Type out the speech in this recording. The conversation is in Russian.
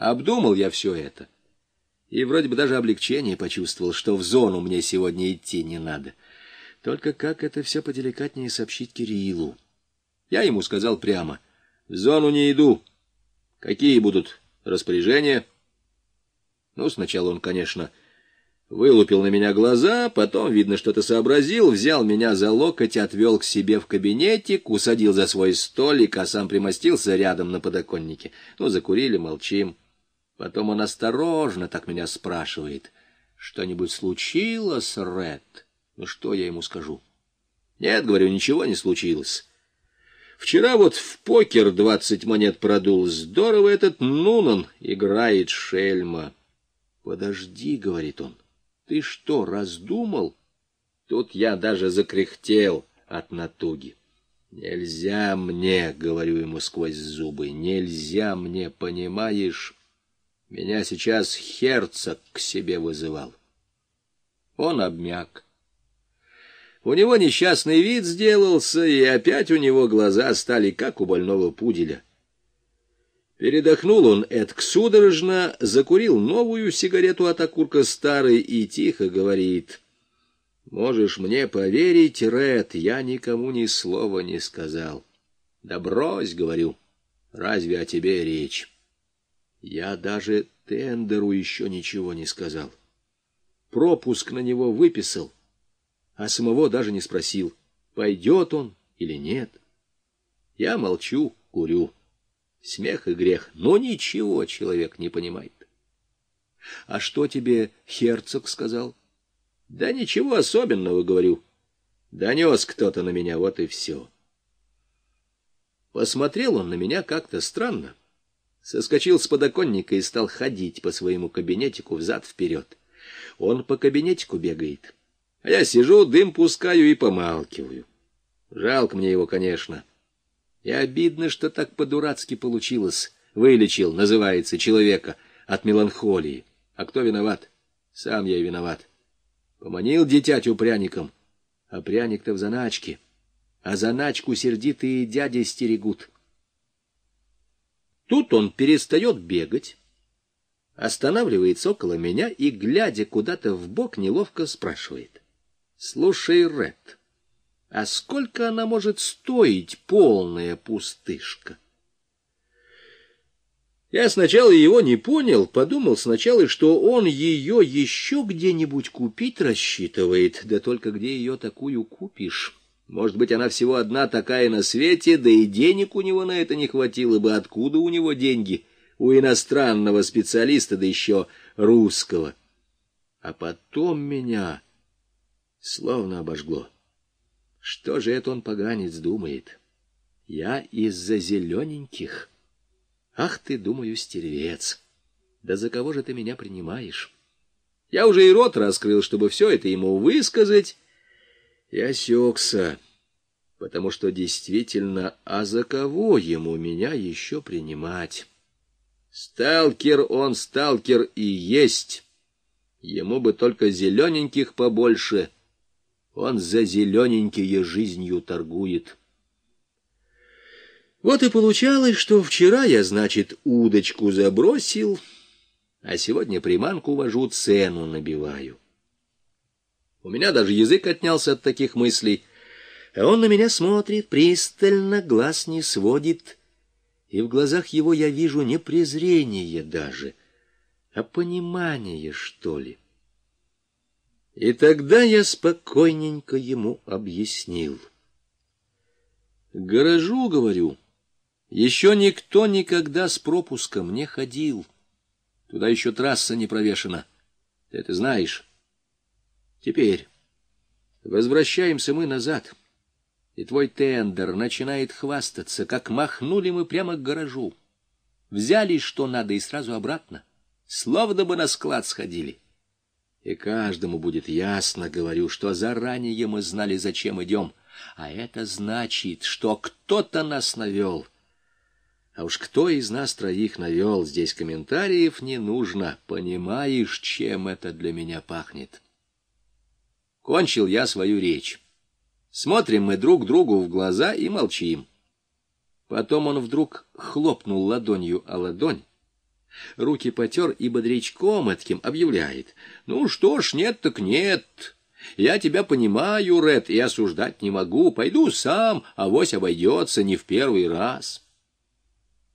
Обдумал я все это. И вроде бы даже облегчение почувствовал, что в зону мне сегодня идти не надо. Только как это все поделикатнее сообщить Кириллу? Я ему сказал прямо. В зону не иду. Какие будут распоряжения? Ну, сначала он, конечно, вылупил на меня глаза, потом, видно, что-то сообразил, взял меня за локоть, отвел к себе в кабинетик, усадил за свой столик, а сам примостился рядом на подоконнике. Ну, закурили, молчим. Потом он осторожно так меня спрашивает. «Что-нибудь случилось, Ред?» Ну, что я ему скажу? «Нет, — говорю, — ничего не случилось». Вчера вот в покер двадцать монет продул. Здорово этот Нунан играет шельма. Подожди, — говорит он, — ты что, раздумал? Тут я даже закряхтел от натуги. Нельзя мне, — говорю ему сквозь зубы, — нельзя мне, понимаешь? Меня сейчас Херцог к себе вызывал. Он обмяк. У него несчастный вид сделался, и опять у него глаза стали, как у больного пуделя. Передохнул он эдак судорожно, закурил новую сигарету от окурка старой и тихо говорит. «Можешь мне поверить, Ред, я никому ни слова не сказал. Да брось, — говорю, — разве о тебе речь? Я даже тендеру еще ничего не сказал. Пропуск на него выписал» а самого даже не спросил, пойдет он или нет. Я молчу, курю. Смех и грех, но ничего человек не понимает. А что тебе Херцог сказал? Да ничего особенного, говорю. Донес кто-то на меня, вот и все. Посмотрел он на меня как-то странно. Соскочил с подоконника и стал ходить по своему кабинетику взад-вперед. Он по кабинетику бегает. А я сижу, дым пускаю и помалкиваю. Жалко мне его, конечно. И обидно, что так по-дурацки получилось. Вылечил, называется, человека от меланхолии. А кто виноват? Сам я и виноват. Поманил дитятю пряником, а пряник-то в заначке. А заначку сердитые дяди стерегут. Тут он перестает бегать, останавливается около меня и, глядя куда-то в бок, неловко спрашивает. Слушай, Ред, а сколько она может стоить, полная пустышка? Я сначала его не понял, подумал сначала, что он ее еще где-нибудь купить рассчитывает, да только где ее такую купишь? Может быть, она всего одна такая на свете, да и денег у него на это не хватило бы. Откуда у него деньги? У иностранного специалиста, да еще русского. А потом меня словно обожгло. Что же это он, поганец, думает? Я из-за зелененьких. Ах ты, думаю, стервец! Да за кого же ты меня принимаешь? Я уже и рот раскрыл, чтобы все это ему высказать. Я осекся, потому что действительно, а за кого ему меня еще принимать? Сталкер он, сталкер и есть. Ему бы только зелененьких побольше — он за зелененькие жизнью торгует. Вот и получалось, что вчера я, значит, удочку забросил, а сегодня приманку вожу, цену набиваю. У меня даже язык отнялся от таких мыслей, а он на меня смотрит, пристально, глаз не сводит, и в глазах его я вижу не презрение даже, а понимание, что ли. И тогда я спокойненько ему объяснил. гаражу, говорю, еще никто никогда с пропуском не ходил. Туда еще трасса не провешена. Ты это знаешь. Теперь возвращаемся мы назад. И твой тендер начинает хвастаться, как махнули мы прямо к гаражу. Взяли, что надо, и сразу обратно. Словно бы на склад сходили. И каждому будет ясно, говорю, что заранее мы знали, зачем идем. А это значит, что кто-то нас навел. А уж кто из нас троих навел, здесь комментариев не нужно. Понимаешь, чем это для меня пахнет? Кончил я свою речь. Смотрим мы друг другу в глаза и молчим. Потом он вдруг хлопнул ладонью о ладонь, Руки потер и бодрячком этким объявляет. «Ну что ж, нет так нет. Я тебя понимаю, Ред, и осуждать не могу. Пойду сам, авось обойдется не в первый раз».